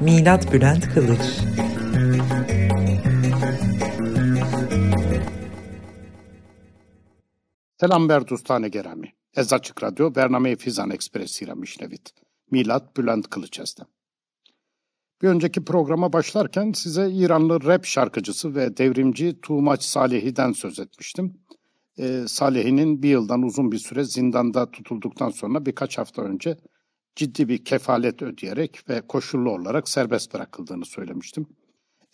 Milat Bülent Kılıç Selam ber dostane gerami. Ez Açık Radyo Bername Fizan Ekspresi ile mişnevit. Milat Bülent Kılıç ezdim. Bir önceki programa başlarken size İranlı rap şarkıcısı ve devrimci Tuğmaç Salihi'den söz etmiştim. Ee, Salihi'nin bir yıldan uzun bir süre zindanda tutulduktan sonra birkaç hafta önce ciddi bir kefalet ödeyerek ve koşullu olarak serbest bırakıldığını söylemiştim.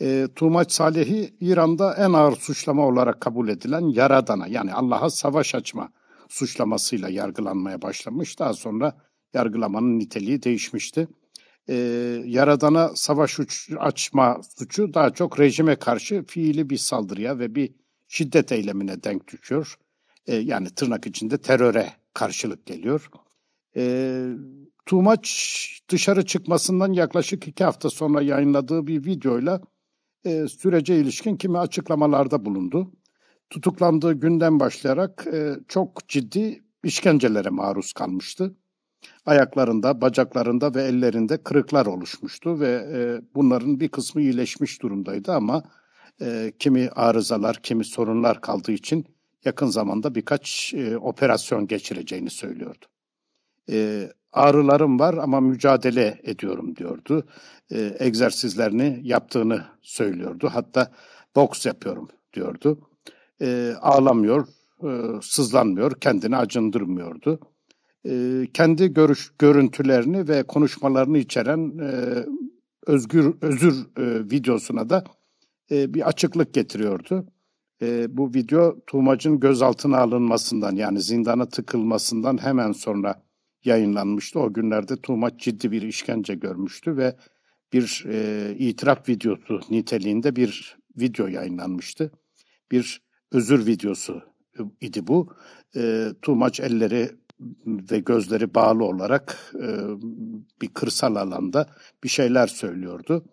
E, Tuğmaç Salihi İran'da en ağır suçlama olarak kabul edilen Yaradan'a yani Allah'a savaş açma suçlamasıyla yargılanmaya başlamış. Daha sonra yargılamanın niteliği değişmişti. E, Yaradan'a savaş açma suçu daha çok rejime karşı fiili bir saldırıya ve bir şiddet eylemine denk düşüyor. E, yani tırnak içinde teröre karşılık geliyor. E, Tuğmaç dışarı çıkmasından yaklaşık iki hafta sonra yayınladığı bir videoyla e, sürece ilişkin kimi açıklamalarda bulundu. Tutuklandığı günden başlayarak e, çok ciddi işkencelere maruz kalmıştı. Ayaklarında, bacaklarında ve ellerinde kırıklar oluşmuştu ve e, bunların bir kısmı iyileşmiş durumdaydı ama e, kimi arızalar, kimi sorunlar kaldığı için yakın zamanda birkaç e, operasyon geçireceğini söylüyordu. E, ağrılarım var ama mücadele ediyorum diyordu. E, egzersizlerini yaptığını söylüyordu. Hatta boks yapıyorum diyordu. E, ağlamıyor, e, sızlanmıyor, kendini acındırmıyordu. E, kendi görüş görüntülerini ve konuşmalarını içeren e, özgür özür e, videosuna da e, bir açıklık getiriyordu. E, bu video Tuğmac'ın gözaltına alınmasından yani zindana tıkılmasından hemen sonra yayınlanmıştı. O günlerde Tuğmaç ciddi bir işkence görmüştü ve bir e, itiraf videosu niteliğinde bir video yayınlanmıştı. Bir özür videosu idi bu. E, Tuğmaç elleri ve gözleri bağlı olarak e, bir kırsal alanda bir şeyler söylüyordu.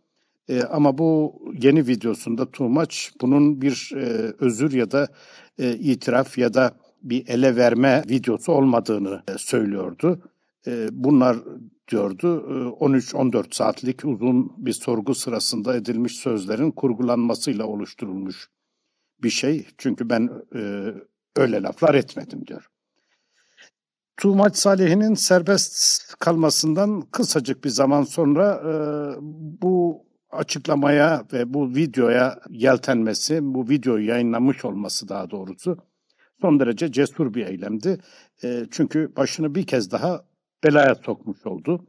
E, ama bu yeni videosunda Tuğmaç bunun bir e, özür ya da e, itiraf ya da bir ele verme videosu olmadığını e, söylüyordu. E, bunlar diyordu 13-14 e, saatlik uzun bir sorgu sırasında edilmiş sözlerin kurgulanmasıyla oluşturulmuş bir şey. Çünkü ben öyle laflar etmedim diyor. Tuğmaç Salih'in serbest kalmasından kısacık bir zaman sonra bu açıklamaya ve bu videoya yeltenmesi, bu videoyu yayınlamış olması daha doğrusu son derece cesur bir eylemdi. E, çünkü başını bir kez daha belaya sokmuş oldu.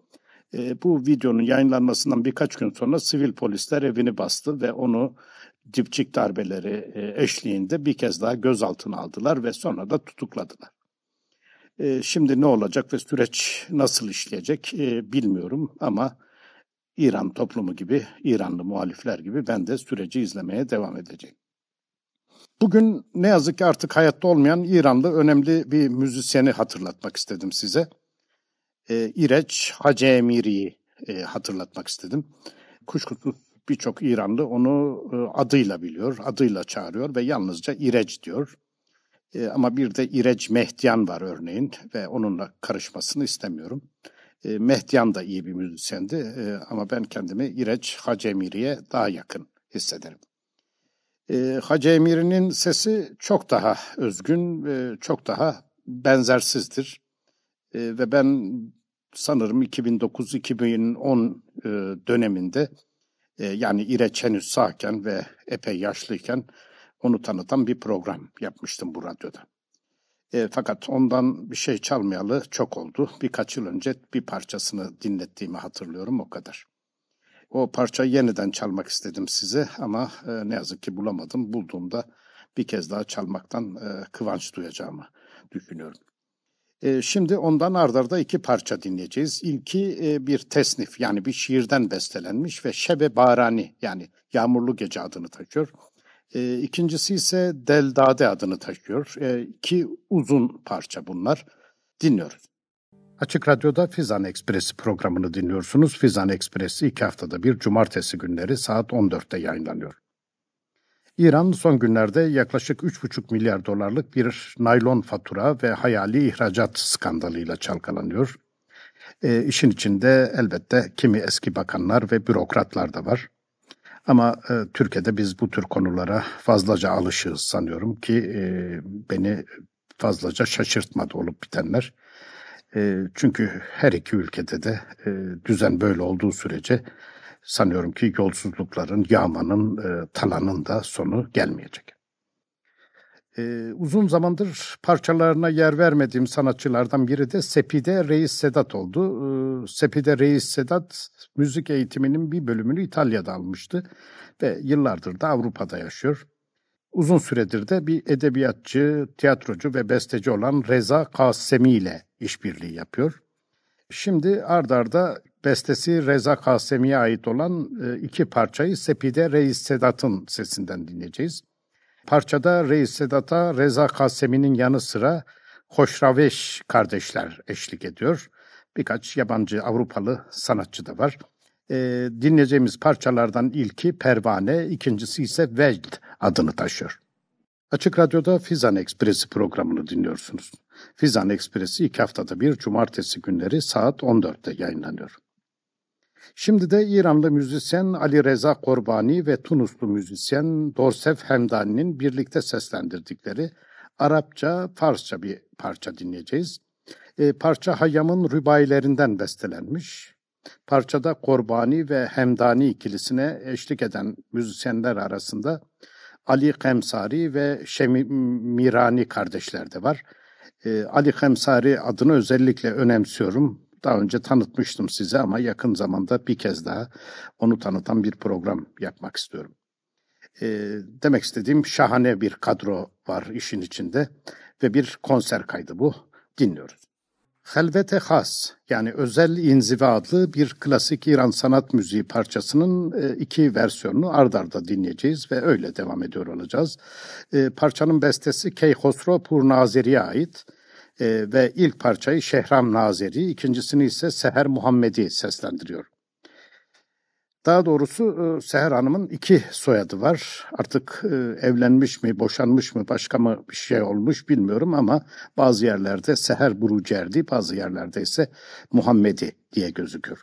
E, bu videonun yayınlanmasından birkaç gün sonra sivil polisler evini bastı ve onu dipçik darbeleri e, eşliğinde bir kez daha gözaltına aldılar ve sonra da tutukladılar. E, şimdi ne olacak ve süreç nasıl işleyecek e, bilmiyorum ama İran toplumu gibi, İranlı muhalifler gibi ben de süreci izlemeye devam edeceğim. Bugün ne yazık ki artık hayatta olmayan İranlı önemli bir müzisyeni hatırlatmak istedim size. E, İreç Hacı Emiri'yi e, hatırlatmak istedim. Kuşkusuz birçok İranlı onu e, adıyla biliyor, adıyla çağırıyor ve yalnızca İreç diyor. E, ama bir de İreç Mehdiyan var örneğin ve onunla karışmasını istemiyorum. E, Mehdiyan da iyi bir müzisyendi e, ama ben kendimi İreç Hacemiri'ye daha yakın hissederim. E, Hacemiri'nin sesi çok daha özgün ve çok daha benzersizdir. E, ve ben sanırım 2009-2010 e, döneminde e, yani İreç henüz sağken ve epey yaşlıyken onu tanıtan bir program yapmıştım bu radyoda. E, fakat ondan bir şey çalmayalı çok oldu. Birkaç yıl önce bir parçasını dinlettiğimi hatırlıyorum o kadar. O parçayı yeniden çalmak istedim size ama e, ne yazık ki bulamadım. Bulduğumda bir kez daha çalmaktan e, kıvanç duyacağımı düşünüyorum. E, şimdi ondan ardarda iki parça dinleyeceğiz. İlki e, bir tesnif yani bir şiirden bestelenmiş ve Şebe Barani yani Yağmurlu Gece adını taşıyor. E, ikincisi ise Deldade adını taşıyor. E, iki uzun parça bunlar. Dinliyoruz. Açık Radyo'da Fizan Ekspresi programını dinliyorsunuz. Fizan Ekspresi iki haftada bir cumartesi günleri saat 14'te yayınlanıyor. İran son günlerde yaklaşık 3,5 milyar dolarlık bir naylon fatura ve hayali ihracat skandalıyla çalkalanıyor. E, işin içinde elbette kimi eski bakanlar ve bürokratlar da var. Ama e, Türkiye'de biz bu tür konulara fazlaca alışığız sanıyorum ki e, beni fazlaca şaşırtmadı olup bitenler. Çünkü her iki ülkede de düzen böyle olduğu sürece sanıyorum ki yolsuzlukların, yağmanın, e, talanın da sonu gelmeyecek. Uzun zamandır parçalarına yer vermediğim sanatçılardan biri de Sepide Reis Sedat oldu. Sepide Reis Sedat müzik eğitiminin bir bölümünü İtalya'da almıştı ve yıllardır da Avrupa'da yaşıyor. Uzun süredir de bir edebiyatçı, tiyatrocu ve besteci olan Reza Kasemi ile işbirliği yapıyor. Şimdi ardarda bestesi Reza Kasemi'ye ait olan e, iki parçayı Sepide Reis Sedat'ın sesinden dinleyeceğiz. Parçada Reis Sedat'a Reza Kasemi'nin yanı sıra Hoşraveş kardeşler eşlik ediyor. Birkaç yabancı Avrupalı sanatçı da var. E, dinleyeceğimiz parçalardan ilki Pervane, ikincisi ise Vecd adını taşıyor. Açık Radyo'da Fizan Ekspresi programını dinliyorsunuz. Fizan Ekspresi iki haftada bir cumartesi günleri saat 14'te yayınlanıyor. Şimdi de İranlı müzisyen Ali Reza Korbani ve Tunuslu müzisyen Dorsef Hemdani'nin birlikte seslendirdikleri Arapça, Farsça bir parça dinleyeceğiz. E, parça Hayyam'ın rübailerinden bestelenmiş. Parçada Korbani ve Hemdani ikilisine eşlik eden müzisyenler arasında Ali Kemsari ve Şemi Mirani kardeşler de var. E, Ali Kemsari adını özellikle önemsiyorum. Daha önce tanıtmıştım size ama yakın zamanda bir kez daha onu tanıtan bir program yapmak istiyorum. E, demek istediğim şahane bir kadro var işin içinde ve bir konser kaydı bu. Dinliyoruz. Helvete Has yani Özel İnziva adlı bir klasik İran sanat müziği parçasının e, iki versiyonunu ard arda dinleyeceğiz ve öyle devam ediyor olacağız. E, parçanın bestesi Keyhosro Purnazeri'ye ait e, ve ilk parçayı Şehram Nazeri, ikincisini ise Seher Muhammedi seslendiriyor. Daha doğrusu e, Seher Hanım'ın iki soyadı var. Artık e, evlenmiş mi, boşanmış mı, başka mı bir şey olmuş bilmiyorum ama bazı yerlerde Seher Burucerdi, bazı yerlerde ise Muhammedi diye gözüküyor.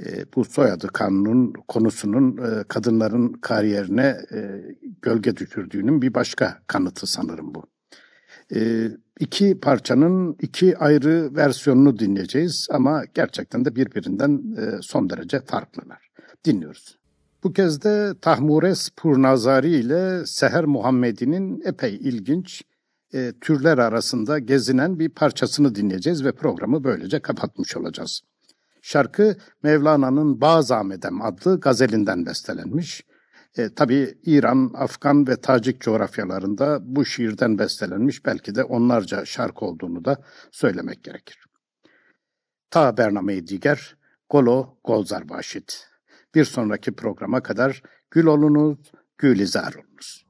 E, bu soyadı kanunun konusunun kadınların kariyerine gölge düşürdüğünün bir başka kanıtı sanırım bu. İki parçanın iki ayrı versiyonunu dinleyeceğiz ama gerçekten de birbirinden son derece farklılar dinliyoruz. Bu kez de Tahmures Purnazari ile Seher Muhammedi'nin epey ilginç e, türler arasında gezinen bir parçasını dinleyeceğiz ve programı böylece kapatmış olacağız. Şarkı Mevlana'nın Bazamedem adlı gazelinden bestelenmiş. E, tabii İran, Afgan ve Tacik coğrafyalarında bu şiirden bestelenmiş belki de onlarca şarkı olduğunu da söylemek gerekir. Ta Bernameyi Diger, Golo Golzar Başit. Bir sonraki programa kadar gül olunuz, gülizar olunuz.